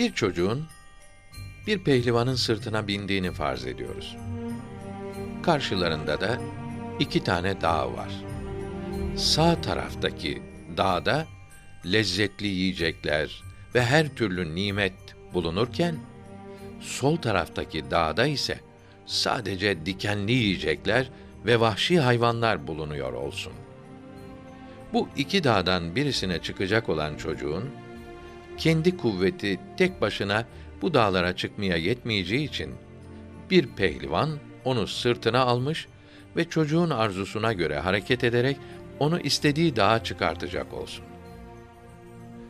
Bir çocuğun bir pehlivanın sırtına bindiğini farz ediyoruz. Karşılarında da iki tane dağ var. Sağ taraftaki dağda lezzetli yiyecekler ve her türlü nimet bulunurken sol taraftaki dağda ise sadece dikenli yiyecekler ve vahşi hayvanlar bulunuyor olsun. Bu iki dağdan birisine çıkacak olan çocuğun kendi kuvveti tek başına bu dağlara çıkmaya yetmeyeceği için bir pehlivan onu sırtına almış ve çocuğun arzusuna göre hareket ederek onu istediği dağa çıkartacak olsun.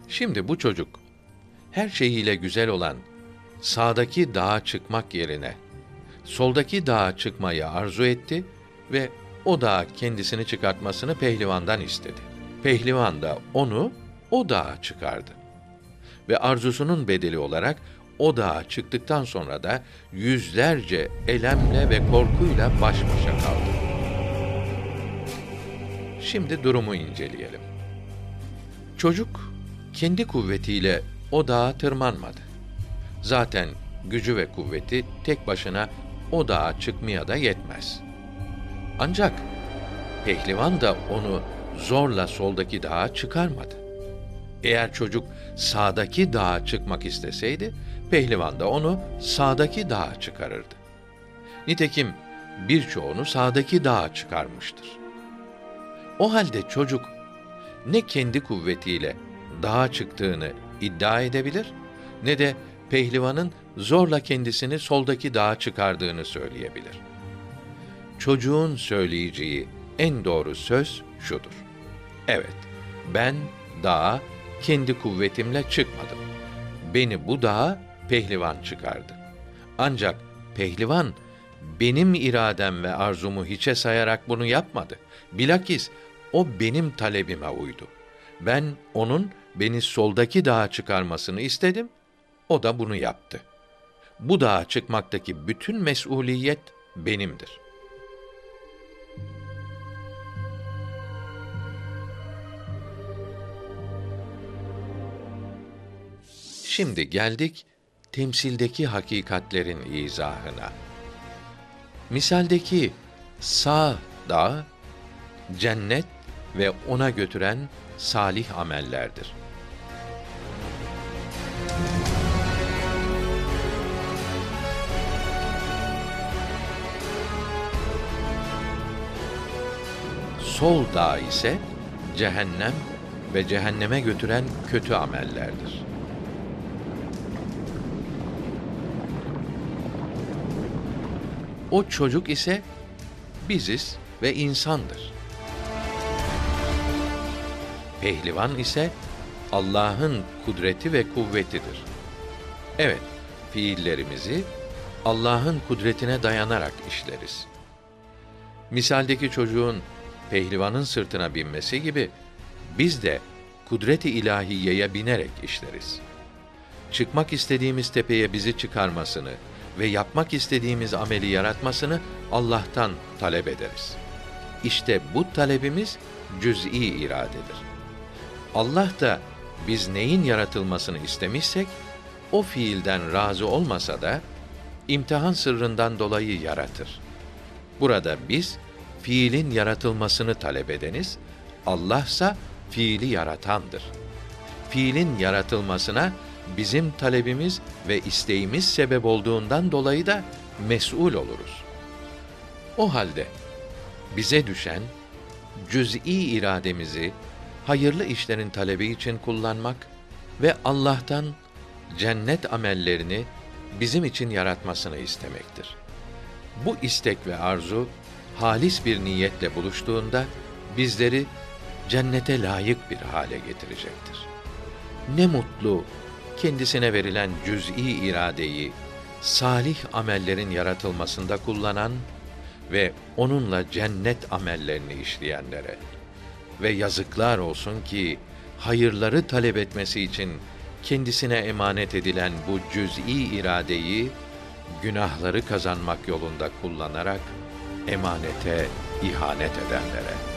Şimdi bu çocuk her şeyiyle güzel olan sağdaki dağa çıkmak yerine soldaki dağa çıkmayı arzu etti ve o dağa kendisini çıkartmasını pehlivandan istedi. Pehlivan da onu o dağa çıkardı. Ve arzusunun bedeli olarak o dağa çıktıktan sonra da yüzlerce elemle ve korkuyla baş başa kaldı. Şimdi durumu inceleyelim. Çocuk kendi kuvvetiyle o dağa tırmanmadı. Zaten gücü ve kuvveti tek başına o dağa çıkmaya da yetmez. Ancak pehlivan da onu zorla soldaki dağa çıkarmadı. Eğer çocuk sağdaki dağa çıkmak isteseydi, pehlivan da onu sağdaki dağa çıkarırdı. Nitekim birçoğunu sağdaki dağa çıkarmıştır. O halde çocuk ne kendi kuvvetiyle dağa çıktığını iddia edebilir ne de pehlivanın zorla kendisini soldaki dağa çıkardığını söyleyebilir. Çocuğun söyleyeceği en doğru söz şudur. Evet, ben dağa kendi kuvvetimle çıkmadım. Beni bu dağa pehlivan çıkardı. Ancak pehlivan benim iradem ve arzumu hiçe sayarak bunu yapmadı. Bilakis o benim talebime uydu. Ben onun beni soldaki dağa çıkarmasını istedim. O da bunu yaptı. Bu dağa çıkmaktaki bütün mesuliyet benimdir. Şimdi geldik temsildeki hakikatlerin izahına. Misaldeki sağ dağ cennet ve ona götüren salih amellerdir. Sol dağ ise cehennem ve cehenneme götüren kötü amellerdir. O çocuk ise biziz ve insandır. Pehlivan ise Allah'ın kudreti ve kuvvetidir. Evet, fiillerimizi Allah'ın kudretine dayanarak işleriz. Misaldeki çocuğun pehlivanın sırtına binmesi gibi biz de kudret-i ilahiyeye binerek işleriz. Çıkmak istediğimiz tepeye bizi çıkarmasını ve yapmak istediğimiz ameli yaratmasını Allah'tan talep ederiz. İşte bu talebimiz cüz'i iradedir. Allah da biz neyin yaratılmasını istemişsek o fiilden razı olmasa da imtihan sırrından dolayı yaratır. Burada biz fiilin yaratılmasını talep edeniz, Allahsa fiili yaratandır. Fiilin yaratılmasına bizim talebimiz ve isteğimiz sebep olduğundan dolayı da mesul oluruz. O halde bize düşen cüz'i irademizi hayırlı işlerin talebi için kullanmak ve Allah'tan cennet amellerini bizim için yaratmasını istemektir. Bu istek ve arzu halis bir niyetle buluştuğunda bizleri cennete layık bir hale getirecektir. Ne mutlu kendisine verilen cüz'i iradeyi salih amellerin yaratılmasında kullanan ve onunla cennet amellerini işleyenlere ve yazıklar olsun ki hayırları talep etmesi için kendisine emanet edilen bu cüz'i iradeyi günahları kazanmak yolunda kullanarak emanete ihanet edenlere.